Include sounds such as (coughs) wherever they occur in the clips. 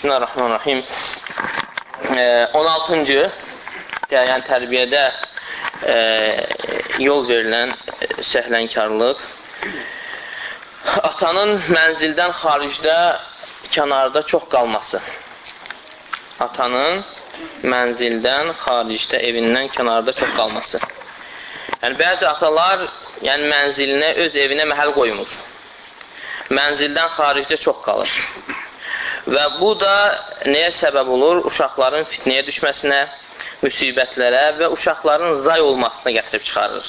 Bismillahirrahmanirrahim. 16-cı yəni tərbiyədə e, yol verilən səhlənkarlıq atanın mənzildən xaricdə kənarda çox qalması. Atanın mənzildən xaricdə evindən kənarda çox qalması. Yəni, bəzi atalar yəni, mənzilinə, öz evinə məhəl qoymur. Mənzildən xaricdə çox qalır. Və bu da nəyə səbəb olur? Uşaqların fitnəyə düşməsinə, müsibətlərə və uşaqların zay olmasına gətirib çıxarır.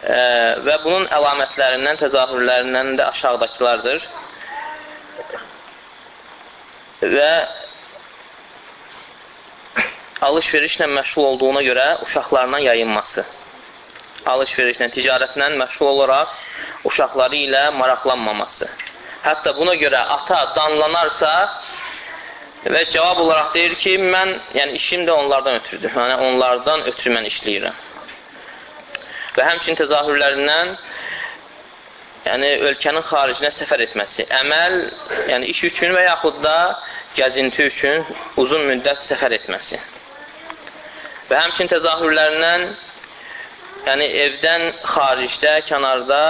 E, və bunun əlamətlərindən, təzahürlərindən də aşağıdakılardır. Və alış-verişlə məşğul olduğuna görə uşaqlarına yayınması. Alış-verişlə, ticarətlə məşğul olaraq uşaqları ilə maraqlanmaması. Hətta buna görə ata danlanarsa və cavab olaraq deyir ki, mən, yəni işim də onlardan ötürdür. Yəni onlardan ötürü mən işləyirəm. Və həmçin təzahürlərindən yəni ölkənin xaricinə səfər etməsi, əməl, yəni iş üçün və yaxud da gəzinti üçün uzun müddət səfər etməsi. Və həmçin təzahürlərindən yəni evdən xaricdə, kənarda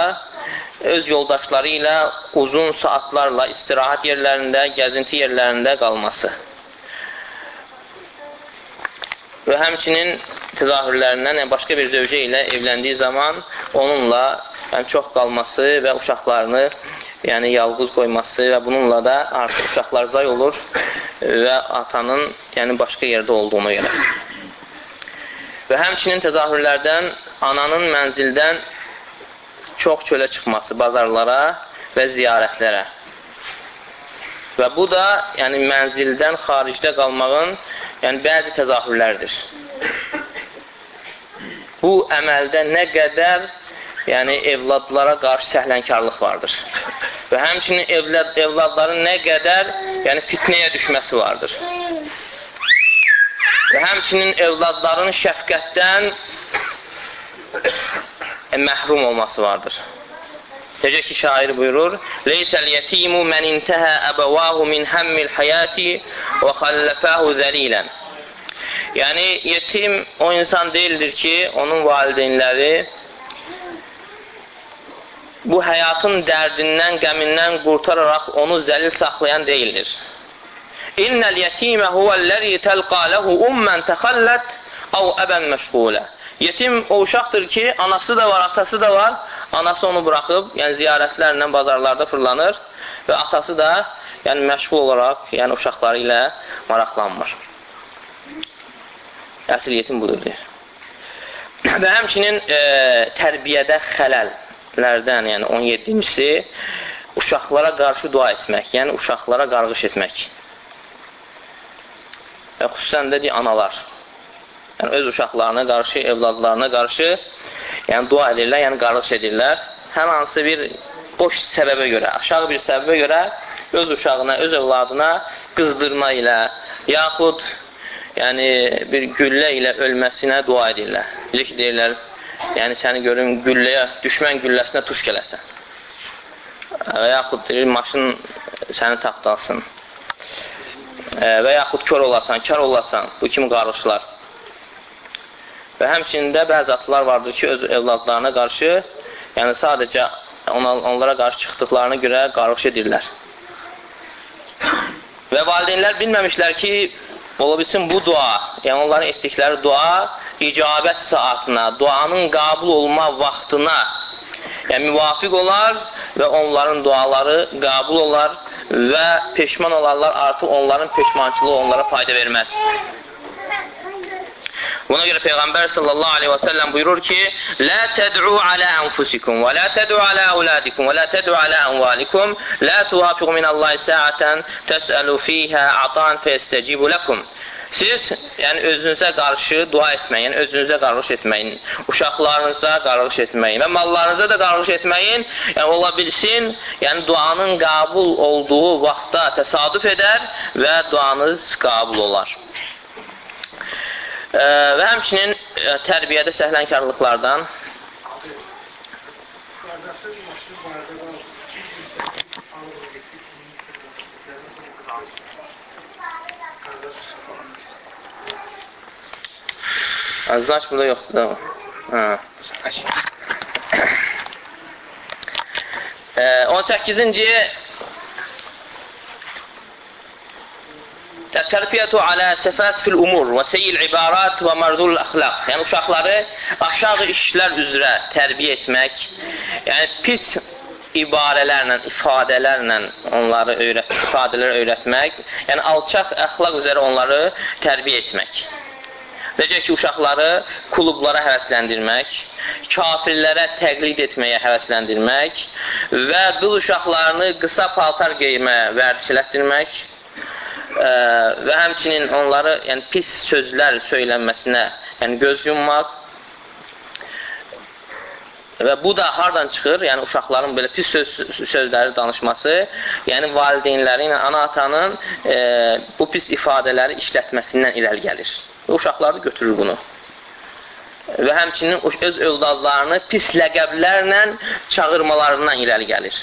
öz yoldaşları ilə uzun saatlarla istirahat yerlərində, gəzinti yerlərində qalması. Və həmçinin təzahürlərindən yəni başqa bir zövcə ilə evləndiyi zaman onunla yəni, çox qalması və uşaqlarını yəni yalqız qoyması və bununla da artıq uşaqlar zay olur və atanın yəni başqa yerdə olduğuna görə. Və həmçinin təzahürlərdən ananın mənzildən çox çölə çıxması bazarlara və ziyarətlərə. Və bu da yəni mənzildən xaricdə qalmağın yəni bəzi təzahürlərdir. Bu əməldə nə qədər yəni evladlara qarşı səhlənkarlıq vardır. Və həmçinin evlad, evladların nə qədər yəni fitnəyə düşməsi vardır və həmçinin evladların şəfqətdən e, məhrum olması vardır. Necə ki, şair buyurur, Leysəl yetimu mən intəhə əbəvahu min həmmil həyati və xalləfəhu zəlilən. Yəni, yetim o insan deyildir ki, onun valideynləri bu həyatın dərdindən, qəmindən qurtararaq onu zəlil saxlayan deyildir. İnnəl yetimə huvəlləzi təlqa lehu ummən təxəllət av əbən məşğulə. Yetim o uşaqdır ki, anası da var, atası da var. Anası onu buraxıb, yəni ziyarətlərlə bazarlarda fırlanır və atası da yəni məşğul olaraq, yəni uşaqları ilə maraqlanmır. Əsl yetim budur, deyir. Və həmçinin e, tərbiyədə xələllərdən, yəni 17-cisi uşaqlara qarşı dua etmək, yəni uşaqlara qarğış etmək xüsusən də analar. Yəni, öz uşaqlarına qarşı, evladlarına qarşı yəni, dua edirlər, yəni qarış edirlər. Hər hansı bir boş səbəbə görə, aşağı bir səbəbə görə öz uşağına, öz evladına qızdırma ilə, yaxud yəni, bir güllə ilə ölməsinə dua edirlər. Bilir ki, deyirlər, yəni səni görüm gülləyə, düşmən gülləsinə tuş gələsən. Və yaxud deyir, maşın səni tapdalsın və yaxud kör olasan, kar olasan, bu kimi qarışlar. Və həmçində bəzi atlar vardır ki, öz evladlarına qarşı, yəni sadəcə onlara qarşı çıxdıqlarına görə qarış edirlər. Və valideynlər bilməmişlər ki, ola bilsin bu dua, yəni onların etdikləri dua icabət saatına, duanın qabul olma vaxtına yəni müvafiq olar və onların duaları qabul olar və peşman olarlar, artıq onların peşmançılığı onlara fayda verməz. Buna görə Peyğəmbər sallallahu aleyhi və səlləm buyurur ki, Lə təd'u alə ənfusikum və lə təd'u alə əvladikum və lə təd'u alə ənvalikum lə tuhafiq minəllahi səətən təsəlu fiyhə atan fəstəcibu ləkum. Siz, yəni özünüzə qarşı dua etməyin, yəni özünüzə qarış etməyin, uşaqlarınıza qarış etməyin və mallarınıza da qarış etməyin. Yəni ola bilsin, yəni duanın qəbul olduğu vaxtda təsadüf edər və duanız qəbul olar. E, və həmçinin e, tərbiyədə səhlənkarlıqlardan Azdaş burada yoxdur da. Hə. 18-ci Tərbiyyətü alə səfəsifil umur və seyil ibarat və mərdul əxlaq. Yəni, uşaqları aşağı işlər üzrə tərbiyə etmək, yəni pis ibarələrlə, ifadələrlə onları öyrət, ifadələr öyrətmək, yəni alçaq əxlaq üzrə onları tərbiyə etmək. Necə ki, uşaqları klublara həvəsləndirmək, kafirlərə təqlid etməyə həvəsləndirmək və qız uşaqlarını qısa paltar geyməyə vərdişlətdirmək, ə, və həmçinin onları yəni, pis sözlər söylənməsinə yəni, göz yummaq və bu da hardan çıxır? Yəni, uşaqların belə pis söz, sözləri danışması, yəni valideynlərin, ana-atanın e, bu pis ifadələri işlətməsindən irəli gəlir. Və uşaqlar da götürür bunu və həmçinin öz övladlarını pis ləqəblərlə çağırmalarından irəli gəlir.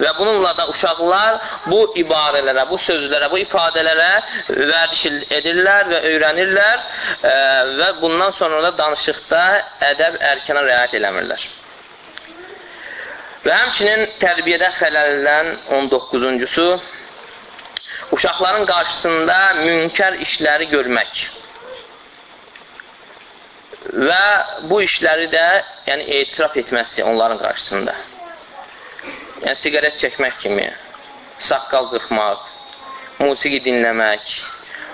Və bununla da uşaqlar bu ibarələrə, bu sözlərə, bu ifadələrə vərdiş edirlər və öyrənirlər ə, və bundan sonra da danışıqda ədəb ərkana riayət eləmirlər. Və həmçinin tərbiyədə xələlən 19-cusu uşaqların qarşısında münkər işləri görmək. Və bu işləri də yəni, etiraf etməsi onların qarşısında. Yəni siqaret çəkmək kimi, saqqal qırxmaq, musiqi dinləmək,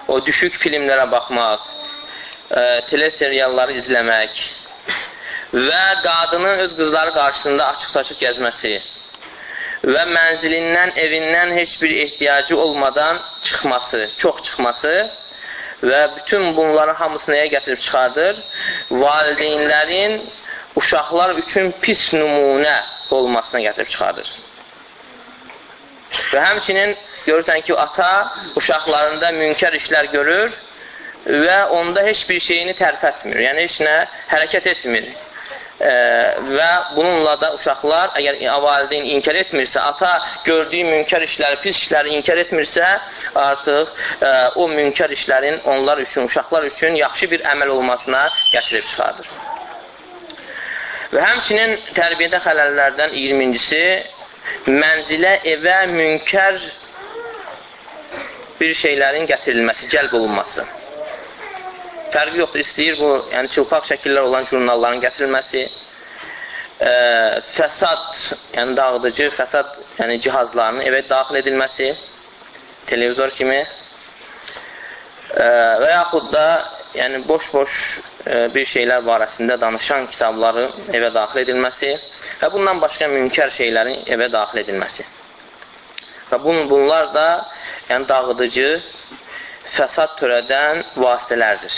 o düşük filmlərə baxmaq, e, teleserialları izləmək və qadının öz qızları qarşısında açıq-saçıq gəzməsi və mənzilindən, evindən heç bir ehtiyacı olmadan çıxması, çox çıxması və bütün bunların hamısını nəyə gətirib çıxardır? Valideynlərin uşaqlar üçün pis nümunə olmasına gətirib çıxardır. Və həmçinin görürsən ki, ata uşaqlarında münkər işlər görür və onda heç bir şeyini tərpətmir, yəni heç nə hərəkət etmir. E, və bununla da uşaqlar, əgər valideyn inkar etmirsə, ata gördüyü münkər işləri, pis işləri inkar etmirsə, artıq e, o münkər işlərin onlar üçün, uşaqlar üçün yaxşı bir əməl olmasına gətirib çıxardır. Və həmçinin tərbiyədə xələllərdən 20-cisi mənzilə, evə münkər bir şeylərin gətirilməsi, cəlb olunması. Fərqi yoxdur, istəyir bu, yəni çılpaq şəkillər olan jurnalların gətirilməsi, ə, fəsad, yəni dağıdıcı, fəsad yəni cihazlarının evə daxil edilməsi, televizor kimi ə, və yaxud da yəni boş-boş bir şeylər barəsində danışan kitabları evə daxil edilməsi və bundan başqa münkər şeylərin evə daxil edilməsi. Və bun, bunlar da yəni dağıdıcı, fəsad törədən vasitələrdir.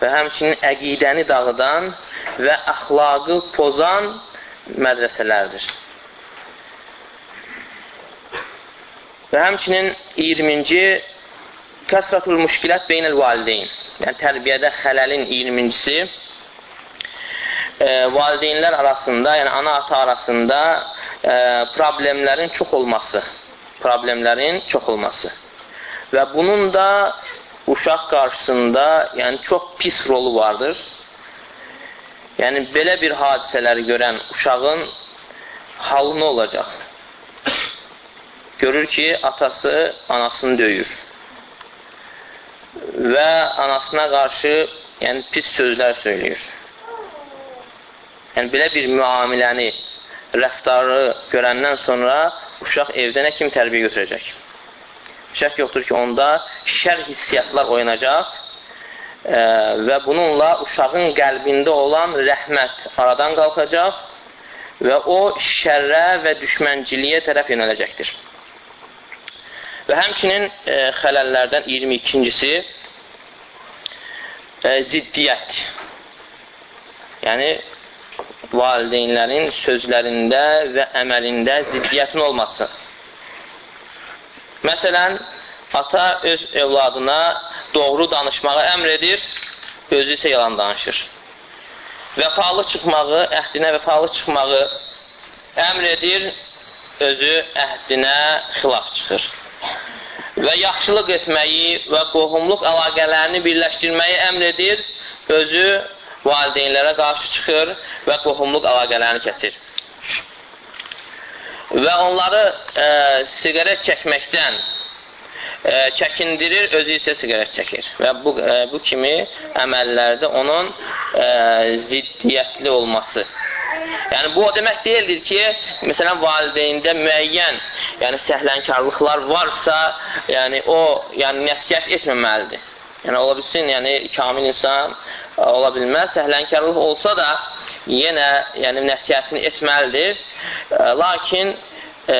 Və həmçinin əqidəni dağıdan və əxlaqı pozan mədrəsələrdir. Və həmçinin 20-ci Kəsratul müşkilət beynəl valideyn. Yəni, tərbiyədə xələlin 20-cisi e, valideynlər arasında, yəni ana-ata arasında e, problemlərin çox olması. Problemlərin çox olması. Və bunun da uşaq qarşısında yəni, çox pis rolu vardır. Yəni, belə bir hadisələri görən uşağın halı nə olacaq? Görür ki, atası anasını döyür və anasına qarşı yəni, pis sözlər söyləyir. Yəni, belə bir müamiləni, rəftarı görəndən sonra uşaq evdə nə kimi tərbiyə götürəcək? Şək yoxdur ki, onda şər hissiyyatlar oynayacaq e, və bununla uşağın qəlbində olan rəhmət aradan qalxacaq və o şərrə və düşmənciliyə tərəf yönələcəkdir. Və həmçinin e, xələllərdən 22-incisi e, ziddiyyət. Yəni, valideynlərin sözlərində və əməlində ziddiyyətin olması. Məsələn, ata öz evladına doğru danışmağı əmr edir, özü isə yalan danışır. Vəfalı çıxmağı, əhdinə vəfalı çıxmağı əmr edir, özü əhdinə xilaf çıxır. və yaxşılıq etməyi və qohumluq əlaqələrini birləşdirməyi əmr edir, özü valideynlərə qarşı çıxır və qohumluq əlaqələrini kəsir. Və onları e, siqaret çəkməkdən e, çəkindirir, özü isə siqaret çəkir. Və bu, e, bu kimi əməllərdə onun e, ziddiyyətli olması Yəni, bu o demək deyildir ki, məsələn, valideyndə müəyyən yəni, səhlənkarlıqlar varsa, yəni, o yəni, nəsiyyət etməməlidir. Yəni, ola bilsin, yəni, kamil insan e, ola bilməz, səhlənkarlıq olsa da, yenə yəni, nəsiyyətini etməlidir. Lakin e,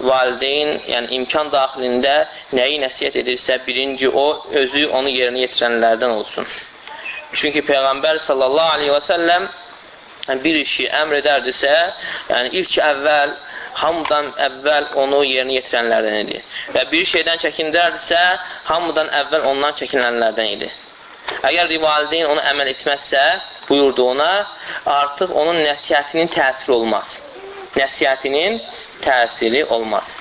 valideyn yəni, imkan daxilində nəyi nəsiyyət edirsə, birinci o, özü onu yerinə yetirənlərdən olsun. Çünki Peyğəmbər sallallahu aleyhi və səlləm yəni bir işi əmr edərdisə, yəni ilk əvvəl, hamıdan əvvəl onu yerinə yetirənlərdən idi. Və bir şeydən çəkindərdisə, hamıdan əvvəl ondan çəkinənlərdən idi. Əgər valideyn onu əməl etməzsə, buyurduğuna, artıq onun nəsiyyətinin təsiri olmaz. Nəsiyyətinin təsiri olmaz.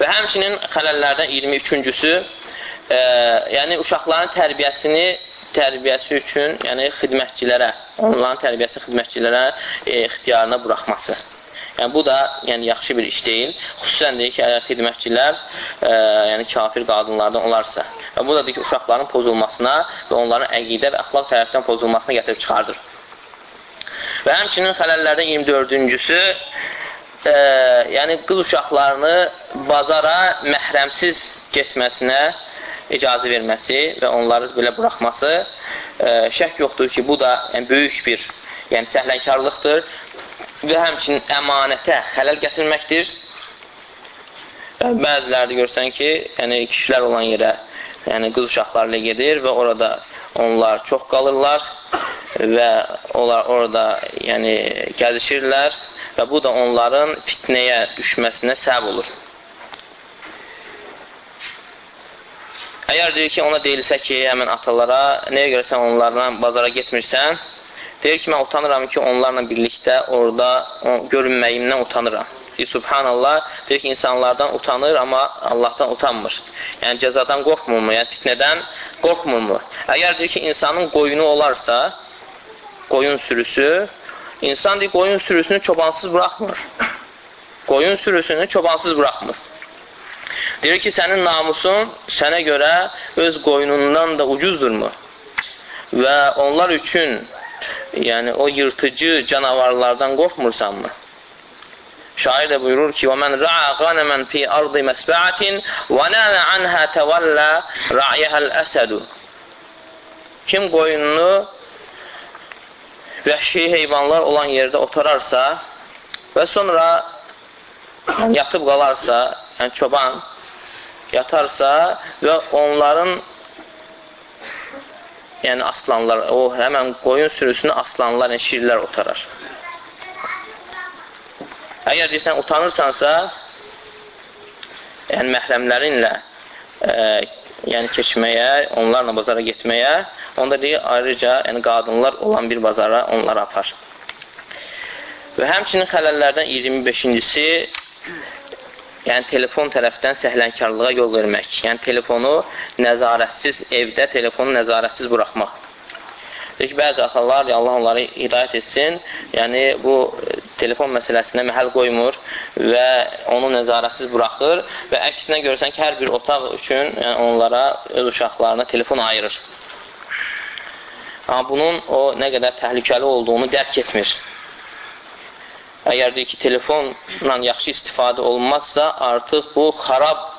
Və həmçinin xələllərdən 23-cüsü, e, yəni uşaqların tərbiyəsini tərbiyəsi üçün, yəni xidmətçilərə, onların tərbiyəsi xidmətçilərə e, ixtiyarına buraxması. Yəni, bu da yəni, yaxşı bir iş deyil. Xüsusən deyir ki, əgər xidmətçilər e, yəni, kafir qadınlardan olarsa. Və bu da deyir ki, uşaqların pozulmasına və onların əqidə və əxlaq tərəfdən pozulmasına gətirib çıxardır. Və həmçinin xələllərdən 24-cüsü e, yəni qız uşaqlarını bazara məhrəmsiz getməsinə icazə verməsi və onları belə buraxması e, şək yoxdur ki, bu da yəni, böyük bir yəni, səhlənkarlıqdır və həmçinin əmanətə xələl gətirməkdir. E, bəzilərdə görsən ki, yəni, kişilər olan yerə yəni, qız uşaqlarla gedir və orada onlar çox qalırlar və onlar orada yəni, gəzişirlər və bu da onların fitnəyə düşməsinə səbəb olur. Əgər deyir ki, ona deyilsə ki, həmən atalara, nəyə görə sən onlarla bazara getmirsən? Deyir ki, mən utanıram ki, onlarla birlikdə orada görünməyimdən utanıram. Deyir, subhanallah, deyir ki, insanlardan utanır, amma Allahdan utanmır. Yəni, cəzadan qorxmurmu, yəni fitnədən qorxmurmu? Əgər deyir ki, insanın qoyunu olarsa, qoyun sürüsü, insan deyir, qoyun sürüsünü çobansız buraxmır. Qoyun sürüsünü çobansız buraxmır. Deyir ki, sənin namusun sənə görə öz qoyunundan da ucuzdurmu? Və onlar üçün yəni o yırtıcı canavarlardan qorxmursanmı? Şair də buyurur ki: "Və men ra'a ganaman fi ardı masba'atin və nana anha tawalla ra'yaha al-asad." Kim qoyununu vəhşi heyvanlar olan yerdə otararsa və sonra yatıb qalarsa, yəni çoban yatarsa və onların yəni aslanlar, o həmən qoyun sürüsünü aslanlar, yəni şirlər otarar. Əgər deyirsən, utanırsansa, yəni məhrəmlərinlə e, yəni keçməyə, onlarla bazara getməyə, onda deyir, ayrıca yəni qadınlar olan bir bazara onları apar. Və həmçinin xələllərdən 25-incisi yəni telefon tərəfdən səhlənkarlığa yol vermək. Yəni telefonu nəzarətsiz, evdə telefonu nəzarətsiz buraxmaq. Deyək ki, bəzi atalar, Allah onları hidayət etsin, yəni bu telefon məsələsinə məhəl qoymur və onu nəzarətsiz buraxır və əksinə görürsən ki, hər bir otaq üçün yəni onlara, öz uşaqlarına telefon ayırır. Amma bunun o nə qədər təhlükəli olduğunu dərk etmir. Əgər deyir ki, telefonla yaxşı istifadə olunmazsa, artıq bu xarab e,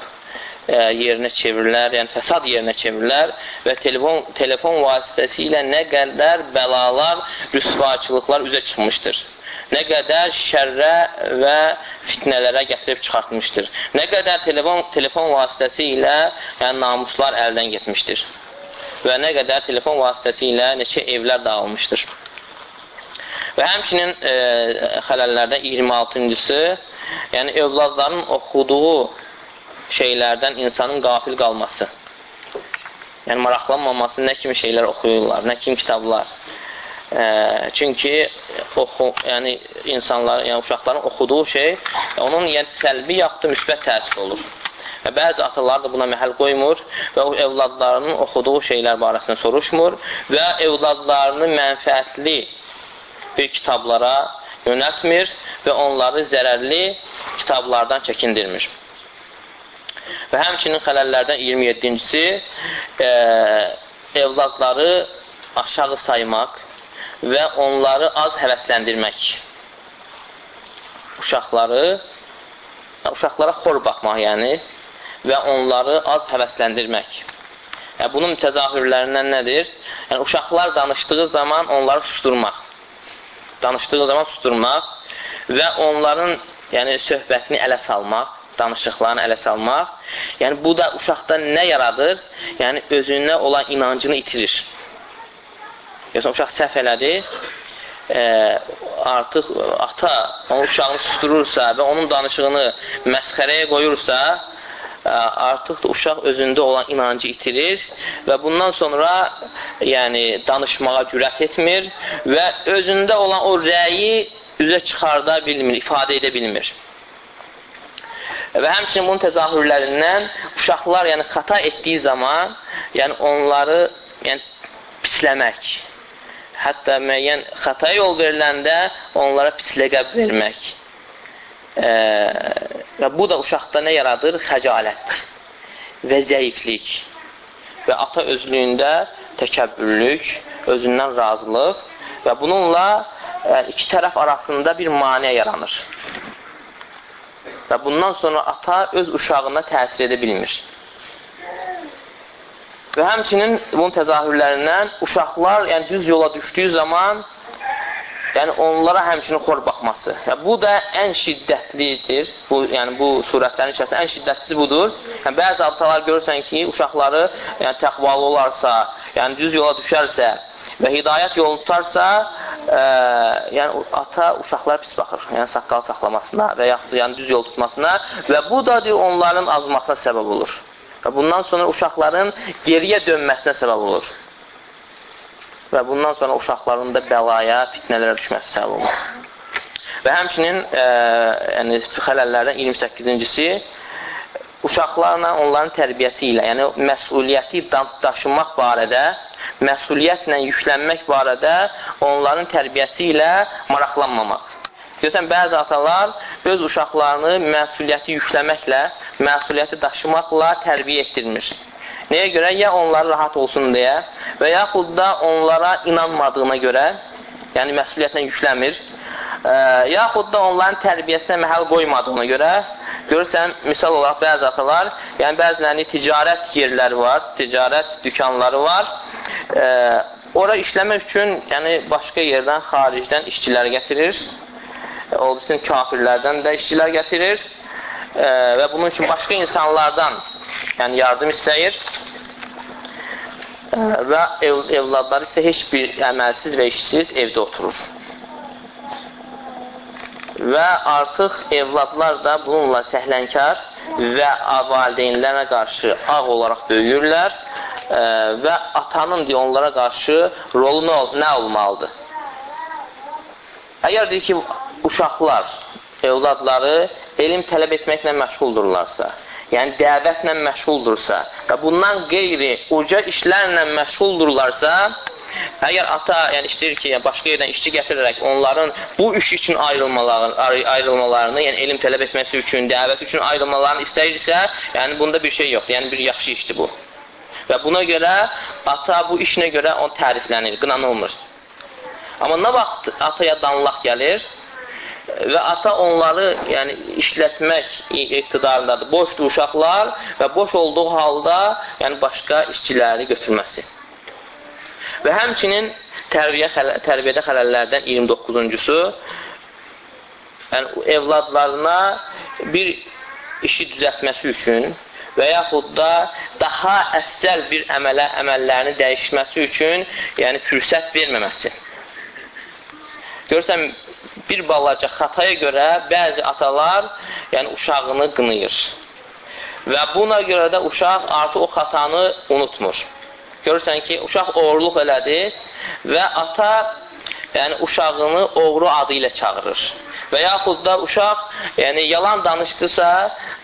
yerinə çevirilər, yəni fəsad yerinə çevirilər və telefon, telefon vasitəsilə nə qədər bəlalar, rüsvaçılıqlar üzə çıxmışdır. Nə qədər şərrə və fitnələrə gətirib çıxartmışdır. Nə qədər telefon, telefon vasitəsilə yəni, namuslar əldən getmişdir. Və nə qədər telefon vasitəsilə neçə evlər dağılmışdır. Və həmçinin e, xələllərdən 26-cısı, yəni övladların oxuduğu şeylərdən insanın qafil qalması. Yəni maraqlanmaması, nə kimi şeylər oxuyurlar, nə kimi kitablar. E, çünki oxu, yəni insanlar, yəni uşaqların oxuduğu şey onun yəni səlbi yaxud müsbət təsir olur. Və bəzi atalar da buna məhəl qoymur və o evladlarının oxuduğu şeylər barəsində soruşmur və evladlarını mənfəətli bir kitablara yönətmir və onları zərərli kitablardan çəkindirmir. Və həmçinin xələllərdən 27-incisi e, evladları aşağı saymaq və onları az həvəsləndirmək. Uşaqları, uşaqlara xor baxmaq, yəni, və onları az həvəsləndirmək. Yəni, bunun təzahürlərindən nədir? Yəni, uşaqlar danışdığı zaman onları susturmaq. Danışdığı zaman susturmaq və onların yəni, söhbətini ələ salmaq, danışıqlarını ələ salmaq. Yəni, bu da uşaqda nə yaradır? Yəni, özünə olan inancını itirir. Yoxsa uşaq səhv elədi, e, artıq ata onun uşağını susturursa və onun danışığını məsxərəyə qoyursa, e, artıq da uşaq özündə olan inancı itirir və bundan sonra yəni danışmağa cürət etmir və özündə olan o rəyi üzə çıxarda bilmir, ifadə edə bilmir. Və həmçinin bunun təzahürlərindən uşaqlar yəni xəta etdiyi zaman, yəni onları yəni pisləmək, hətta müəyyən xəta yol veriləndə onlara pis ləqəb vermək. E, və bu da uşaqda nə yaradır? Xəcalət və zəiflik və ata özlüyündə təkəbbürlük, özündən razılıq və bununla yəni, iki tərəf arasında bir maniyə yaranır. Və bundan sonra ata öz uşağına təsir edə bilmir. Və həmçinin bunun təzahürlərindən uşaqlar yəni düz yola düşdüyü zaman yəni onlara həmçinin xor baxması. Yəni, bu da ən şiddətlidir. Bu, yəni bu surətlərin içərisində ən şiddətlisi budur. Yəni, bəzi atalar görürsən ki, uşaqları yəni, təqvalı olarsa, yəni düz yola düşərsə və hidayət yolu tutarsa, ə, yəni ata uşaqlara pis baxır. Yəni saqqal saxlamasına və yaxud yəni düz yol tutmasına və bu da deyir, onların azmasına səbəb olur. Və bundan sonra uşaqların geriyə dönməsinə səbəb olur. Və bundan sonra uşaqların da bəlaya, fitnələrə düşməsi səbəb olur. Və həmçinin e, yəni, xələllərdən 28-incisi uşaqlarla onların tərbiyəsi ilə, yəni məsuliyyəti daşımaq barədə, məsuliyyətlə yüklənmək barədə onların tərbiyəsi ilə maraqlanmamaq. Görürsən, bəzi atalar öz uşaqlarını məsuliyyəti yükləməklə, məsuliyyəti daşımaqla tərbiyə etdirmir. Nəyə görə? Ya onlar rahat olsun deyə və yaxud da onlara inanmadığına görə, yəni məsuliyyətlə yükləmir, ə, yaxud da onların tərbiyəsinə məhəl qoymadığına görə, görürsən, misal olaraq bəzi atalar, yəni bəzilərinin ticarət yerləri var, ticarət dükanları var, ə, ora işləmək üçün yəni başqa yerdən, xaricdən işçilər gətirir, o bütün kafirlərdən də işçilər gətirir. E, və bunun üçün başqa insanlardan yəni yardım istəyir. E, və ev, evladları isə heç bir əməlsiz və işsiz evdə oturur. Və artıq evladlar da bununla səhlənkar və valideynlərə qarşı ağ olaraq böyüyürlər e, və atanın deyə onlara qarşı rolu nə, nə olmalıdır? Əgər deyir ki, uşaqlar, evladları elm tələb etməklə məşğuldurlarsa, yəni dəvətlə məşğuldursa və bundan qeyri uca işlərlə məşğuldurlarsa, əgər ata yəni istəyir ki, yəni başqa yerdən işçi gətirərək onların bu iş üçün ayrılmalarını, ayrılmalarını, yəni elm tələb etməsi üçün, dəvət üçün ayrılmalarını istəyirsə, yəni bunda bir şey yoxdur. Yəni bir yaxşı işdir bu. Və buna görə ata bu işinə görə o təriflənir, qınanılmır. Amma nə vaxt ataya danlaq gəlir, və ata onları yəni, işlətmək iqtidarındadır. Boşdur uşaqlar və boş olduğu halda yəni, başqa işçiləri götürməsi. Və həmçinin tərbiyə, tərbiyədə xələllərdən 29-cusu yəni, evladlarına bir işi düzəltməsi üçün və yaxud da daha əfsəl bir əmələ, əməllərini dəyişməsi üçün yəni fürsət verməməsi. Görürsən, bir balaca xataya görə bəzi atalar yəni uşağını qınıyır. Və buna görə də uşaq artıq o xatanı unutmur. Görürsən ki, uşaq oğurluq elədi və ata yəni uşağını oğru adı ilə çağırır. Və yaxud da uşaq yəni yalan danışdısa,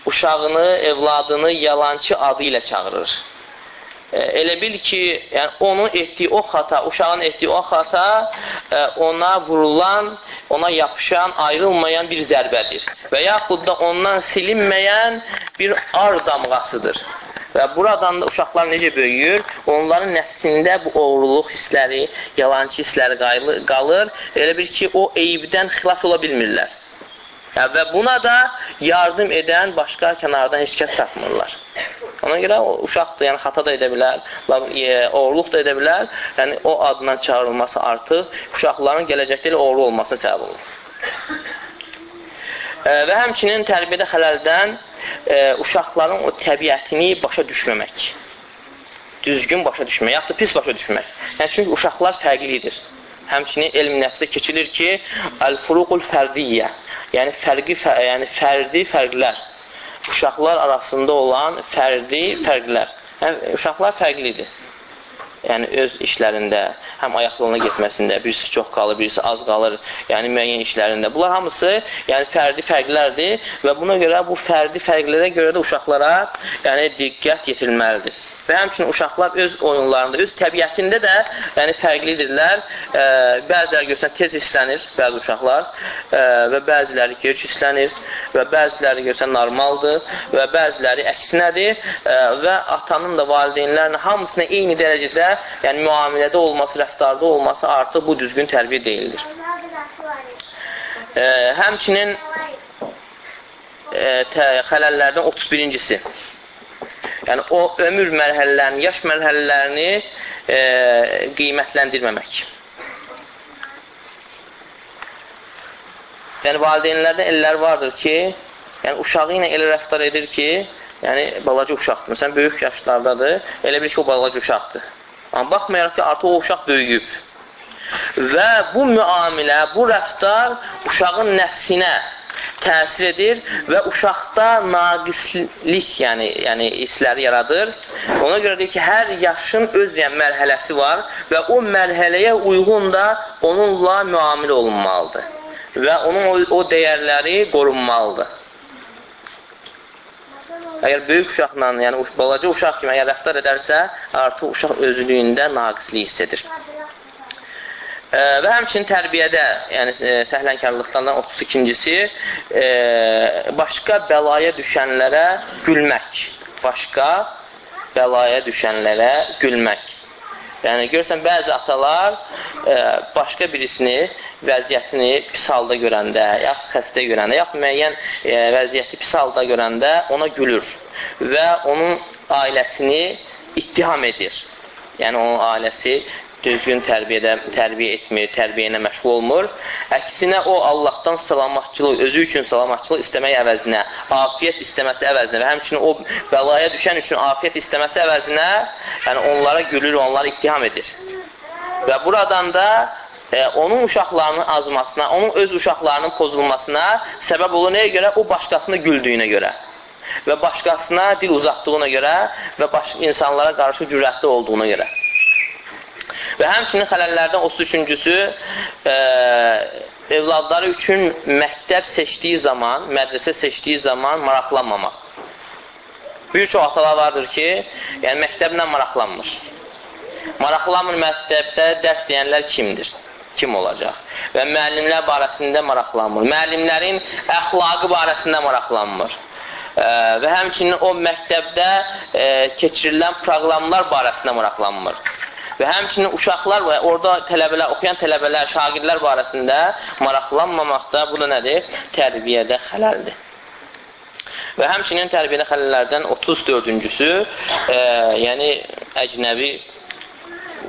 uşağını, evladını yalançı adı ilə çağırır. E, elə bil ki, yəni onun etdiyi o xata, uşağın etdiyi o xata e, ona vurulan, ona yapışan, ayrılmayan bir zərbədir. Və yaxud da ondan silinməyən bir ar damğasıdır. Və buradan da uşaqlar necə böyüyür? Onların nəfsində bu oğruluq hissləri, yalancı hissləri qalır. Elə bir ki, o eyibdən xilas ola bilmirlər. Hə, və buna da yardım edən başqa kənardan heç kəs tapmırlar. Ona görə o uşaqdır, yəni xata da edə bilər, e, oğurluq da edə bilər. Yəni o adından çağırılması artıq uşaqların gələcəkdə elə oğurlu olmasına səbəb olur. E, və həmçinin tərbiyədə xələldən e, uşaqların o təbiətini başa düşməmək. Düzgün başa düşmək, yaxud da pis başa düşmək. Yəni, çünki uşaqlar fərqlidir. Həmçinin elm nəfsdə keçilir ki, əl-furuqul fərdiyyə, yəni fərqi, fə, yəni fərdi fərqlər. Uşaqlar arasında olan fərdi fərqlər. Yəni, uşaqlar fərqlidir yəni öz işlərində, həm ayaq yoluna getməsində, birisi çox qalır, birisi az qalır, yəni müəyyən işlərində. Bunlar hamısı yəni fərdi fərqlərdir və buna görə bu fərdi fərqlərə görə də uşaqlara yəni diqqət yetirilməlidir. Və həmçinin uşaqlar öz oyunlarında, öz təbiətində də yəni fərqlidirlər. E, bəziləri görsən tez hislənir, bəzi uşaqlar e, və bəziləri gec hislənir və bəziləri görsən normaldır və bəziləri əksinədir e, və atanın da valideynlərin hamısına eyni dərəcədə yəni müamilədə olması, rəftarda olması artıq bu düzgün tərbiyə deyildir. E, həmçinin e, xələllərdən 31-incisi Yəni, o ömür mərhələlərini, yaş mərhələlərini e, qiymətləndirməmək. Yəni, valideynlərdə ellər vardır ki, yəni, uşağı ilə elə rəftar edir ki, yəni, balaca uşaqdır. Məsələn, böyük yaşlardadır, elə bir ki, o balaca uşaqdır. Amma baxmayaraq ki, artıq o uşaq böyüyüb. Və bu müamilə, bu rəftar uşağın nəfsinə, təsir edir və uşaqda naqislik, yəni, yəni hissləri yaradır. Ona görə deyir ki, hər yaşın öz yəni, mərhələsi var və o mərhələyə uyğun da onunla müamilə olunmalıdır və onun o, o dəyərləri qorunmalıdır. Əgər böyük uşaqla, yəni balaca uşaq kimi əgər rəftar edərsə, artıq uşaq özlüyündə naqislik hiss edir. Və həmçinin tərbiyədə, yəni e, səhlənkarlıqdan 32-cisi, e, başqa bəlaya düşənlərə gülmək. Başqa bəlaya düşənlərə gülmək. Yəni, görürsən, bəzi atalar e, başqa birisini, vəziyyətini pis halda görəndə, yaxud xəstə görəndə, yaxud müəyyən vəziyyəti pis halda görəndə ona gülür və onun ailəsini ittiham edir. Yəni, onun ailəsi düzgün tərbiyədə tərbiyə etmir, tərbiyə ilə məşğul olmur. Əksinə o Allahdan salamatçılıq, özü üçün salamatçılıq istəmək əvəzinə, afiyyət istəməsi əvəzinə və həmçinin o bəlaya düşən üçün afiyyət istəməsi əvəzinə, yəni onlara gülür, onları ittiham edir. Və buradan da e, onun uşaqlarının azmasına, onun öz uşaqlarının pozulmasına səbəb olur. Nəyə görə? O başqasını güldüyünə görə və başqasına dil uzatdığına görə və baş insanlara qarşı cürətli olduğuna görə. Və həmçinin xələllərdən 33-cüsü e, evladları üçün məktəb seçdiyi zaman, mədrəsə seçdiyi zaman maraqlanmamaq. Bir çox atalar vardır ki, yəni məktəblə maraqlanmır. Maraqlanmır məktəbdə dərs deyənlər kimdir? Kim olacaq? Və müəllimlər barəsində maraqlanmır. Müəllimlərin əxlaqı barəsində maraqlanmır. E, və həmçinin o məktəbdə e, keçirilən proqramlar barəsində maraqlanmır və həmçinin uşaqlar və orada tələbələr, oxuyan tələbələr, şagirdlər barəsində maraqlanmamaqda bu da nədir? Tərbiyədə xələldir. Və həmçinin tərbiyədə xələllərdən 34-cüsü, e, yəni əcnəvi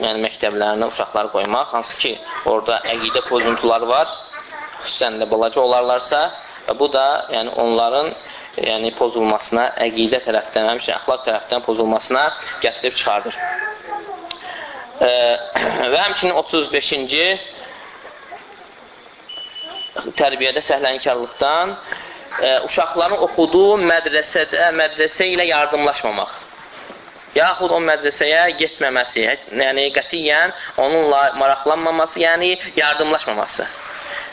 yəni məktəblərinə uşaqları qoymaq, hansı ki, orada əqidə pozuntuları var, xüsusən də balaca olarlarsa, və bu da yəni onların yəni pozulmasına, əqidə tərəfdən, həmçinin əxlaq tərəfdən pozulmasına gətirib çıxardır. (clears throat) Və həmçinin 35-ci tərbiyədə səhlənkarlıqdan e, uşaqların oxuduğu mədrəsədə, mədrəsə ilə yardımlaşmamaq. Yaxud o mədrəsəyə getməməsi, yəni qətiyyən onunla maraqlanmaması, yəni yardımlaşmaması.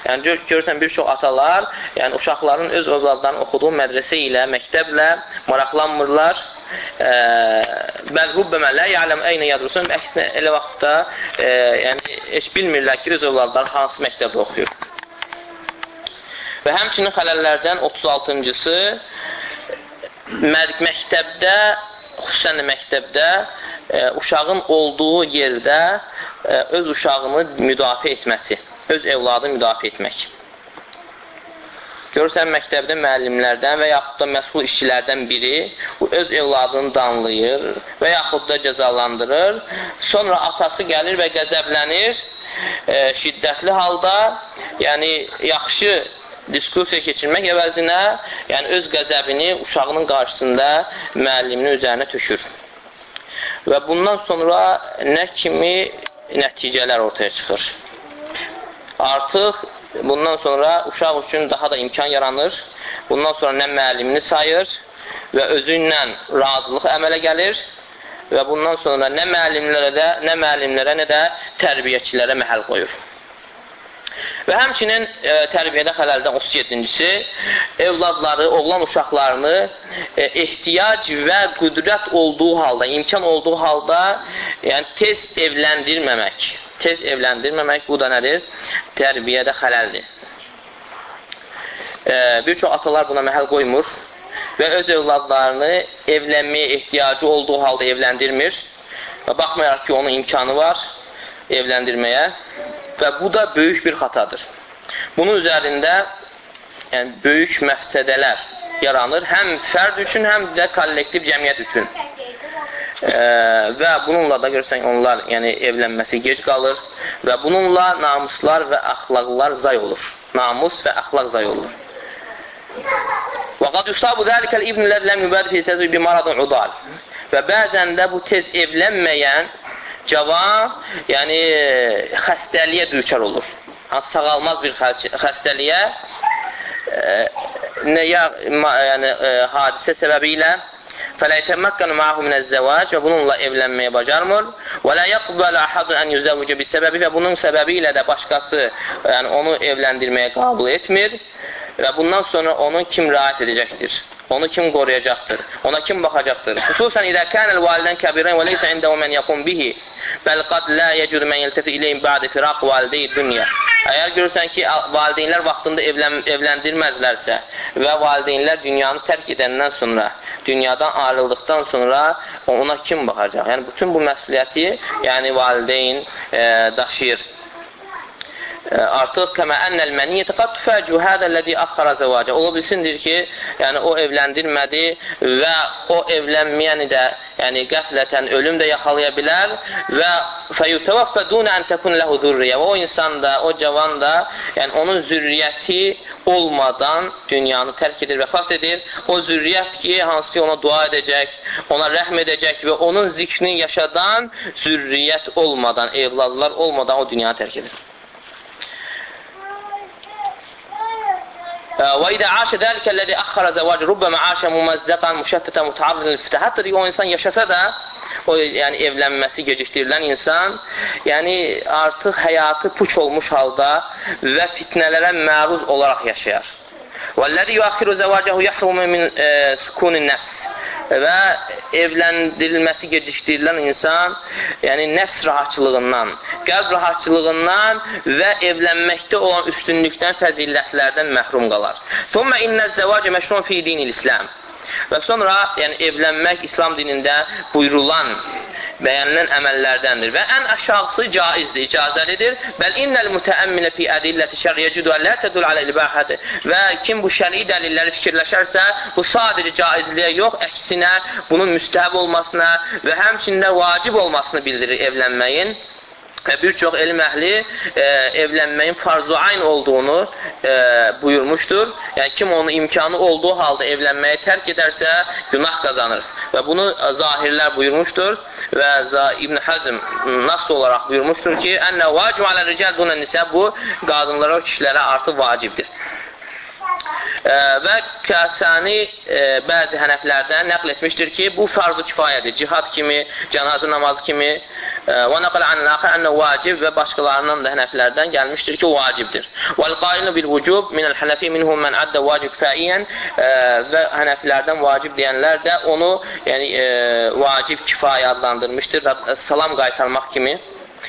Yəni gör, görürsən bir çox atalar, yəni uşaqların öz övladlarının oxuduğu mədrəsə ilə, məktəblə maraqlanmırlar. Bəl rubbəmə lə yələm əynə yadrusun. Əksinə elə vaxtda e, yəni heç bilmirlər ki, öz övladları hansı məktəbdə oxuyur. Və həmçinin xələllərdən 36-cısı məktəbdə, xüsusən məktəbdə e, uşağın olduğu yerdə e, öz uşağını müdafiə etməsi öz evladını müdafiə etmək. Görürsən, məktəbdə müəllimlərdən və yaxud da məsul işçilərdən biri öz evladını danlayır və yaxud da cəzalandırır. Sonra atası gəlir və qəzəblənir e, şiddətli halda, yəni yaxşı diskusiya keçirmək əvəzinə, yəni öz qəzəbini uşağının qarşısında müəlliminin üzərinə tökür. Və bundan sonra nə kimi nəticələr ortaya çıxır? Artıq bundan sonra uşaq üçün daha da imkan yaranır. Bundan sonra nə müəllimini sayır və özü ilə razılıq əmələ gəlir və bundan sonra nə müəllimlərə də, nə müəllimlərə, nə də tərbiyəçilərə məhəl qoyur. Və həmçinin e, tərbiyədə xələldən 37-cisi evladları, oğlan uşaqlarını e, ehtiyac və qüdrət olduğu halda, imkan olduğu halda yəni tez evləndirməmək tez evləndirməmək, bu da nədir? Tərbiyədə xələldir. E, bir çox atalar buna məhəl qoymur və öz övladlarını evlənməyə ehtiyacı olduğu halda evləndirmir və baxmayaraq ki, onun imkanı var evləndirməyə və bu da böyük bir xatadır. Bunun üzərində yəni, böyük məfsədələr yaranır, həm fərd üçün, həm də kollektiv cəmiyyət üçün e, və bununla da görürsən onlar yəni evlənməsi gec qalır və bununla namuslar və əxlaqlar zay olur. Namus və əxlaq zay olur. Və qad yusabu zəlikəl ibn ləm mübədi fi təzvib bi maradun udal. Və bəzən də bu tez evlənməyən cavan, yəni xəstəliyə düçar olur. Sağalmaz bir xəstəliyə e, nə ya yəni e, hadisə səbəbi ilə فلا يتمكن معه من الزواج və bununla evlənməyə bacarmır. Və la yaqbalu ahadun an yuzawwija bi səbəbi və bunun səbəbi ilə də başqası yəni onu evləndirməyə qəbul etmir və bundan sonra onu kim riayət edəcəkdir? Onu kim qoruyacaqdır? Ona kim baxacaqdır? Xüsusən idə kənəl validən kəbirən və leysə indəhu mən yaqum bihi bəl qad la yecud mən yeltəfi iləyim bə'də firaq valideyi dünya. Əgər görürsən ki, valideynlər vaxtında evlən, evləndirməzlərsə və valideynlər dünyanı tərk edəndən sonra, dünyadan ayrıldıqdan sonra ona kim baxacaq? Yəni, bütün bu məsuliyyəti yəni, valideyn e, daşıyır artıq kəmə ənəl məniyyətə qad tüfəcu hədəlləzi axara zəvacə. Ola bilsindir ki, yəni o evləndirmədi və o evlənməyəni də yəni qəflətən ölüm də yaxalaya bilər və fəyutəvəffə dunə ən təkun ləhu zürriyə və o insan da, o cavan da, yəni onun zürriyyəti olmadan dünyanı tərk edir, vəfat edir. O zürriyyət ki, hansı ki ona dua edəcək, ona rəhm edəcək və onun zikrini yaşadan zürriyyət olmadan, evladlar olmadan o dünyanı tərk edir. وإذا عاش ذلك الذي أخر زواج ربما عاش ممزقا مشتتا متعرض للفتح Hətta deyir, o insan yaşasa da o yəni evlənməsi gecikdirilən insan, yəni artıq həyatı puç olmuş halda və fitnələrə məruz olaraq yaşayar. وَالَّذِي يُؤَخِّرُ زَوَاجَهُ يَحْرُمُ مِنْ سُكُونِ النَّفْسِ və evləndirilməsi gecikdirilən insan, yəni nəfs rahatçılığından, qəlb rahatçılığından və evlənməkdə olan üstünlükdən, fəzilətlərdən məhrum qalar. Thumma innəz-zəvacə məşrun fi dinil İslam. Və sonra, yəni evlənmək İslam dinində buyurulan bəyənilən əməllərdəndir və ən aşağısı caizdir, icazəlidir. Bəl innəl mütəəmminə fi ədilləti şərriyə cüdəllər tədul alə ilbəhədir. Və kim bu şəri dəlilləri fikirləşərsə, bu sadəcə caizliyə yox, əksinə bunun müstəhəb olmasına və həmçində vacib olmasını bildirir evlənməyin bir çox elm əhli e, evlənməyin farzu ayn olduğunu e, buyurmuşdur. Yəni, kim onun imkanı olduğu halda evlənməyi tərk edərsə, günah qazanır. Və bunu zahirlər buyurmuşdur və İbn Həzm nas olaraq buyurmuşdur ki, ənə vacib alə rical dunə nisə bu qadınlara, kişilərə artıq vacibdir. E, və Kəsani e, bəzi hənəflərdən nəql etmişdir ki, bu farz-ı kifayədir. Cihad kimi, cənazə namazı kimi Və nəqəl an axir ənə vacib və başqalarından da hənəflərdən gəlmişdir ki, vacibdir. Vəl qailun bil vücub minəl hənəfi minhum mən addə vacib kifaiyyən və hənəfilərdən vacib deyənlər də onu yəni e, vacib kifayə adlandırmışdır. Salam qaytarmaq kimi.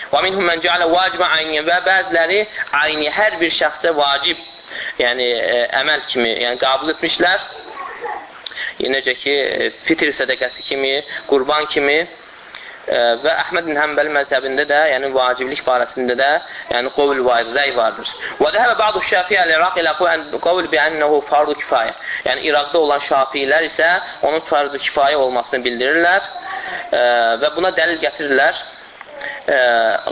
Və minhum mən cəalə vacibə ayni və bəziləri ayni hər bir şəxsə vacib yəni e, əməl kimi yəni qəbul etmişlər. Necə ki, e, fitr sədəqəsi kimi, qurban kimi və Əhməd bin Həmbəl məzhəbində də, yəni vaciblik barəsində də, yəni qovl var, rəy vardır. Və dəhəbə bə'du şəfiyə l-İraq ilə qovl bi ənəhu fardu kifayə. Yəni İraqda olan şafilər isə onun fardu kifayə olmasını bildirirlər və buna dəlil gətirirlər.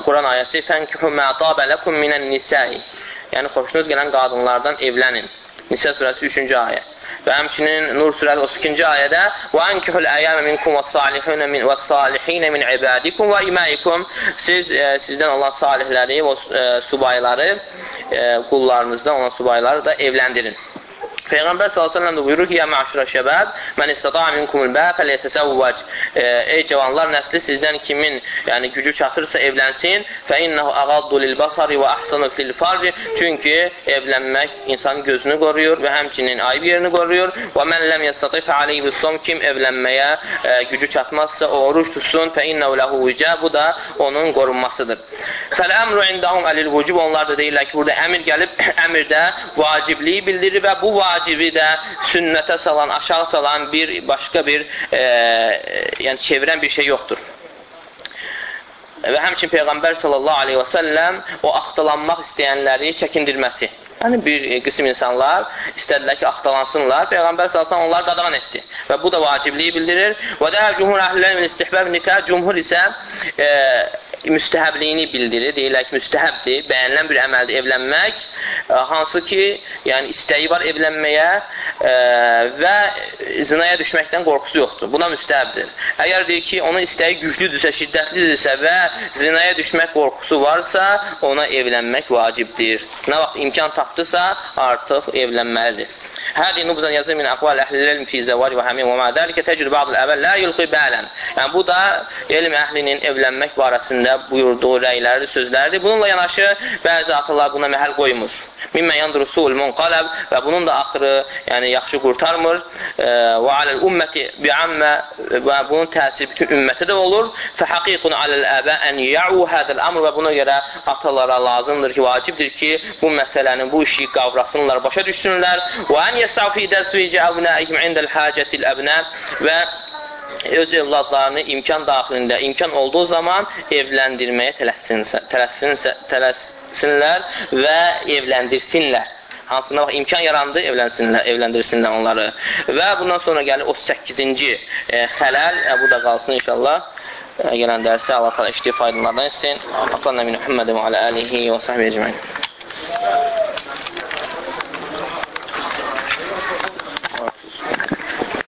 Quran ayəsi fənkihu mə tabə ləkum minən nisəi. Yəni xoşunuz gələn qadınlardan evlənin. Nisə surəsi 3-cü ayə. Və həmçinin Nur surəsi 32-ci ayədə "Və ankihul əyyamə minkum və-salihin min və-salihin min ibadikum və imaikum" siz e, sizdən olan salihləri və e, subayları, e, qullarınızdan olan subayları da evləndirin. Peyğəmbər s.ə.v də buyurur ki, ya məşrə şəbəb, mən istəda minkumul bə fəliyətəsəvvəc. Ey cavanlar nəsli sizdən kimin yəni, gücü çatırsa evlənsin. Fə innəhu əqaddu lil basari və əhsanu fil farci. Çünki evlənmək insanın gözünü qoruyur və həmçinin ayıb yerini qoruyur. Və mən ləm yəstətif aleyhi bissom kim evlənməyə ə, gücü çatmazsa o oruç tutsun. Fə innəhu ləhu vicə. Bu da onun qorunmasıdır. Fəl əmru indahum əlil vücub. Onlar da deyirlər ki, burada əmir gəlib, (coughs) əmirdə vacibliyi bildirir və bu vacib vacibi də sünnətə salan, aşağı salan bir başqa bir e, yəni çevirən bir şey yoxdur. Və həmçin Peyğəmbər sallallahu aleyhi və səlləm o axtalanmaq istəyənləri çəkindirməsi. Yəni bir qism insanlar istədilər ki, axtalansınlar. Peyğəmbər sallallahu onları qadağan etdi. Və bu da vacibliyi bildirir. Və də cumhur əhlilərin istihbəb nikah, cumhur isə e, müstəhəbliyini bildirir. Deyirlər ki, müstəhəbdir, bəyənilən bir əməldir evlənmək, e, hansı ki, yəni istəyi var evlənməyə e, və zinaya düşməkdən qorxusu yoxdur. Buna müstəhəbdir. Əgər deyir ki, onun istəyi güclüdürsə, şiddətlidirsə və zinaya düşmək qorxusu varsa, ona evlənmək vacibdir. Nə vaxt imkan tapdısa, artıq evlənməlidir. Nubzan yazır min əqval əhlililm fi zəvac və həmin və mə dəlikə təcrü bə'dil əvəl lə yulqi bələn. Yəni, bu da elm əhlinin evlənmək barəsində buyurduğu rəylərdir, sözlərdir. Bununla yanaşı, bəzi atırlar buna məhəl qoymur. Mimmə yanduru su'ul munqaləb və bunun da axırı yəni, yaxşı qurtarmır. Və aləl ümməti bi'ammə və bunun təsiri bütün ümmətə də olur. Fəhəqiqun aləl əbə ən ya'u hədəl əmr və buna görə atalara lazımdır ki, vacibdir ki, bu məsələni, bu işi qavrasınlar, başa düşsünlər. Və ən yəsəv fi dəsvici əbnəihim indəl həcətil əbnə və öz evladlarını imkan daxilində, imkan olduğu zaman evləndirməyə tələssinsə, tələssinsə, tələssinlər və evləndirsinlər. Hansına bax, imkan yarandı, evlənsinlər, evləndirsinlər onları. Və bundan sonra gəlir 38-ci e, xələl, e, bu da qalsın inşallah. E, gələn dərsi Allah təala işləyib faydalardan etsin. Əleyhi və səlləm və alə alihi və səhbihi ecmaîn.